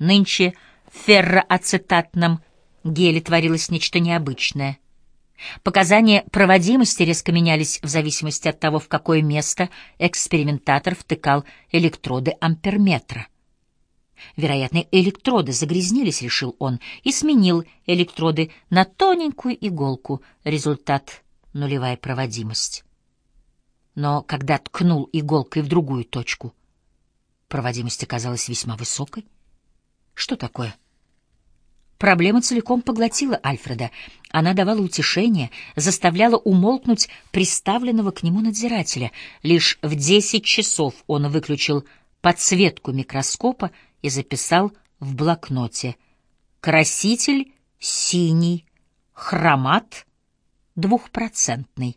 Нынче в ферроацетатном геле творилось нечто необычное. Показания проводимости резко менялись в зависимости от того, в какое место экспериментатор втыкал электроды амперметра. Вероятно, электроды загрязнились, решил он, и сменил электроды на тоненькую иголку. Результат — нулевая проводимость. Но когда ткнул иголкой в другую точку, проводимость оказалась весьма высокой. Что такое? Проблема целиком поглотила Альфреда. Она давала утешение, заставляла умолкнуть приставленного к нему надзирателя. Лишь в десять часов он выключил подсветку микроскопа и записал в блокноте «Краситель синий, хромат двухпроцентный,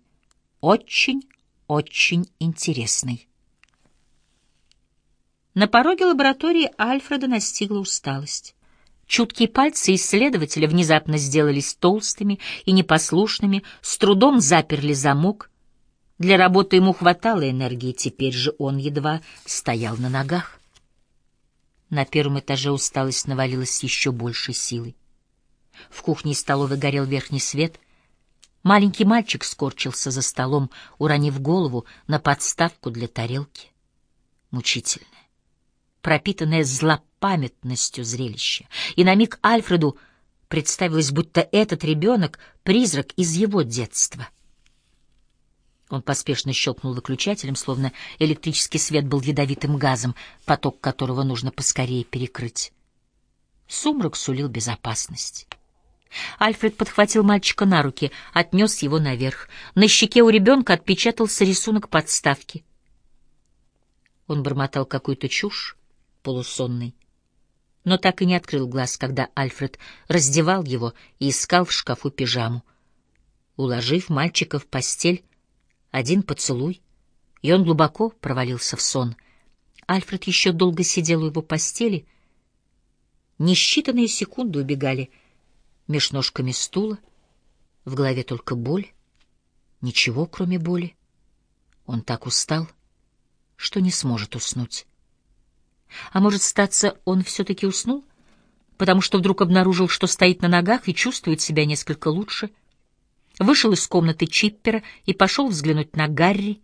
очень-очень интересный». На пороге лаборатории Альфреда настигла усталость. Чуткие пальцы исследователя внезапно сделались толстыми и непослушными, с трудом заперли замок. Для работы ему хватало энергии, теперь же он едва стоял на ногах. На первом этаже усталость навалилась еще большей силой. В кухне и столовой горел верхний свет. Маленький мальчик скорчился за столом, уронив голову на подставку для тарелки. Мучительное, пропитанное злопамятностью зрелище. И на миг Альфреду представилось, будто этот ребенок — призрак из его детства — он поспешно щелкнул выключателем, словно электрический свет был ядовитым газом, поток которого нужно поскорее перекрыть. Сумрак сулил безопасность. Альфред подхватил мальчика на руки, отнес его наверх. На щеке у ребенка отпечатался рисунок подставки. Он бормотал какую-то чушь, полусонный, но так и не открыл глаз, когда Альфред раздевал его и искал в шкафу пижаму. Уложив мальчика в постель, один поцелуй, и он глубоко провалился в сон. Альфред еще долго сидел у его постели. Несчитанные секунды убегали меж ножками стула, в голове только боль, ничего, кроме боли. Он так устал, что не сможет уснуть. А может, статься, он все-таки уснул, потому что вдруг обнаружил, что стоит на ногах и чувствует себя несколько лучше — вышел из комнаты Чиппера и пошел взглянуть на Гарри.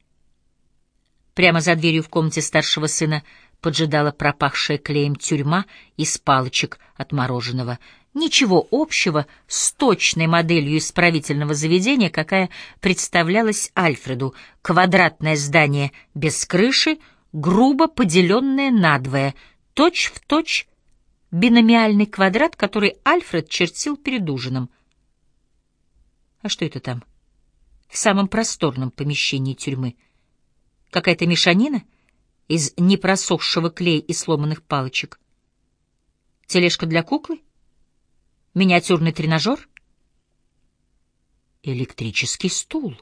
Прямо за дверью в комнате старшего сына поджидала пропахшая клеем тюрьма из палочек от мороженого. Ничего общего с точной моделью исправительного заведения, какая представлялась Альфреду. Квадратное здание без крыши, грубо поделенное надвое, точь-в-точь точь биномиальный квадрат, который Альфред чертил перед ужином — а что это там? В самом просторном помещении тюрьмы. Какая-то мешанина из непросохшего клея и сломанных палочек. Тележка для куклы? Миниатюрный тренажер? Электрический стул.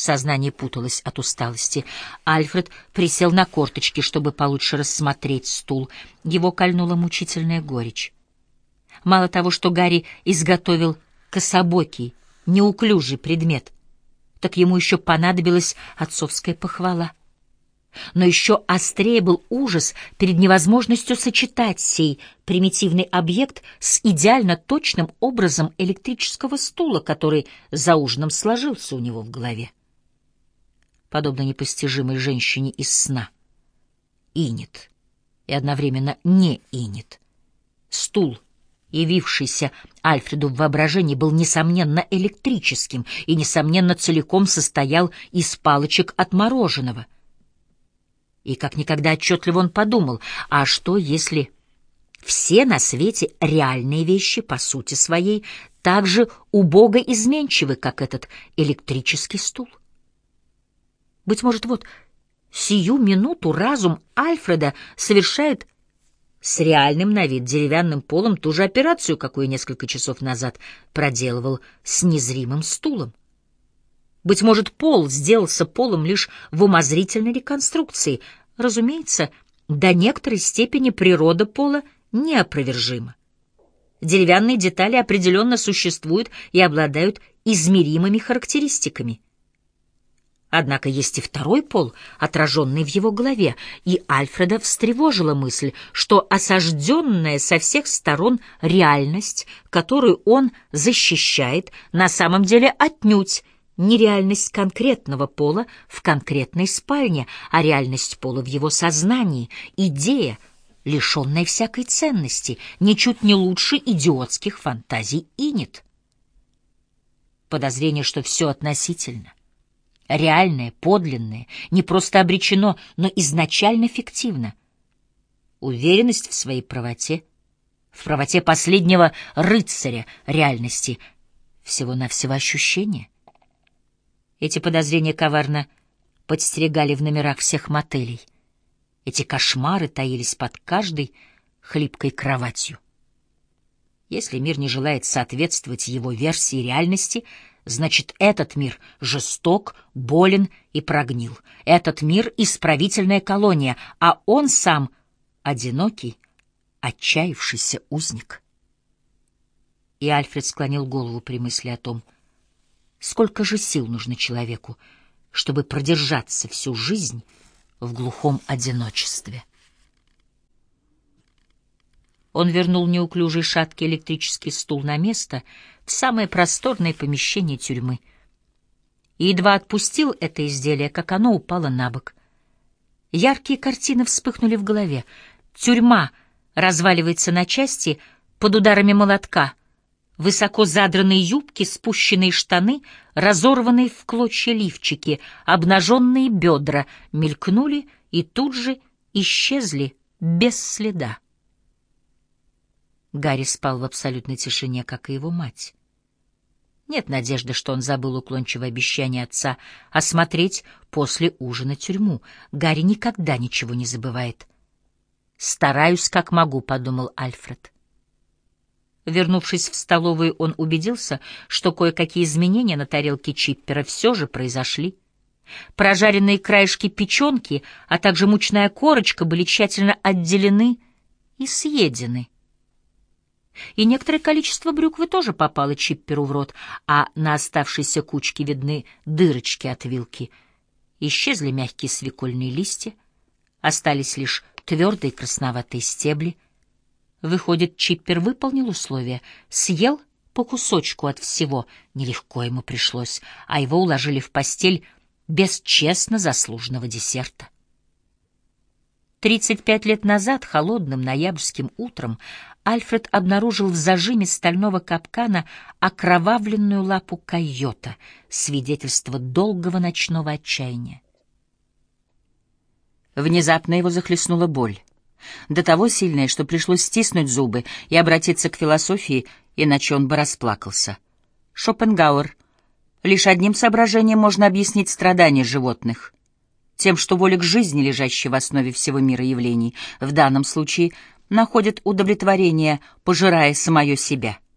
Сознание путалось от усталости. Альфред присел на корточки, чтобы получше рассмотреть стул. Его кольнула мучительная горечь. Мало того, что Гарри изготовил кособокий, неуклюжий предмет, так ему еще понадобилась отцовская похвала. Но еще острее был ужас перед невозможностью сочетать сей примитивный объект с идеально точным образом электрического стула, который за ужином сложился у него в голове. Подобно непостижимой женщине из сна. Инет. И одновременно не инет. Стул — явившийся Альфреду в воображении, был, несомненно, электрическим и, несомненно, целиком состоял из палочек от мороженого. И как никогда отчетливо он подумал, а что, если все на свете реальные вещи, по сути своей, так же убого изменчивы, как этот электрический стул? Быть может, вот сию минуту разум Альфреда совершает с реальным на вид деревянным полом ту же операцию, какую несколько часов назад проделывал с незримым стулом. Быть может, пол сделался полом лишь в умозрительной реконструкции. Разумеется, до некоторой степени природа пола неопровержима. Деревянные детали определенно существуют и обладают измеримыми характеристиками. Однако есть и второй пол, отраженный в его голове, и Альфреда встревожила мысль, что осажденная со всех сторон реальность, которую он защищает, на самом деле отнюдь не реальность конкретного пола в конкретной спальне, а реальность пола в его сознании, идея, лишенная всякой ценности, ничуть не лучше идиотских фантазий Инет. Подозрение, что все относительно реальное, подлинное, не просто обречено, но изначально фиктивно. Уверенность в своей правоте, в правоте последнего рыцаря реальности, всего-навсего ощущения. Эти подозрения коварно подстерегали в номерах всех мотелей. Эти кошмары таились под каждой хлипкой кроватью. Если мир не желает соответствовать его версии реальности — Значит, этот мир жесток, болен и прогнил. Этот мир — исправительная колония, а он сам — одинокий, отчаявшийся узник. И Альфред склонил голову при мысли о том, сколько же сил нужно человеку, чтобы продержаться всю жизнь в глухом одиночестве. Он вернул неуклюжий шаткий электрический стул на место в самое просторное помещение тюрьмы. И едва отпустил это изделие, как оно упало на бок. Яркие картины вспыхнули в голове. Тюрьма разваливается на части под ударами молотка. Высоко задранные юбки, спущенные штаны, разорванные в клочья лифчики, обнаженные бедра мелькнули и тут же исчезли без следа. Гарри спал в абсолютной тишине, как и его мать. Нет надежды, что он забыл уклончивое обещание отца осмотреть после ужина тюрьму. Гарри никогда ничего не забывает. «Стараюсь, как могу», — подумал Альфред. Вернувшись в столовую, он убедился, что кое-какие изменения на тарелке Чиппера все же произошли. Прожаренные краешки печенки, а также мучная корочка были тщательно отделены и съедены и некоторое количество брюквы тоже попало Чипперу в рот, а на оставшейся кучке видны дырочки от вилки. Исчезли мягкие свекольные листья, остались лишь твердые красноватые стебли. Выходит, Чиппер выполнил условия, съел по кусочку от всего, нелегко ему пришлось, а его уложили в постель без честно заслуженного десерта. Тридцать пять лет назад, холодным ноябрьским утром, Альфред обнаружил в зажиме стального капкана окровавленную лапу койота, свидетельство долгого ночного отчаяния. Внезапно его захлестнула боль. До того сильная, что пришлось стиснуть зубы и обратиться к философии, иначе он бы расплакался. Шопенгауэр. Лишь одним соображением можно объяснить страдания животных. Тем, что воля к жизни, лежащая в основе всего мира явлений, в данном случае находит удовлетворение, пожирая самое себя —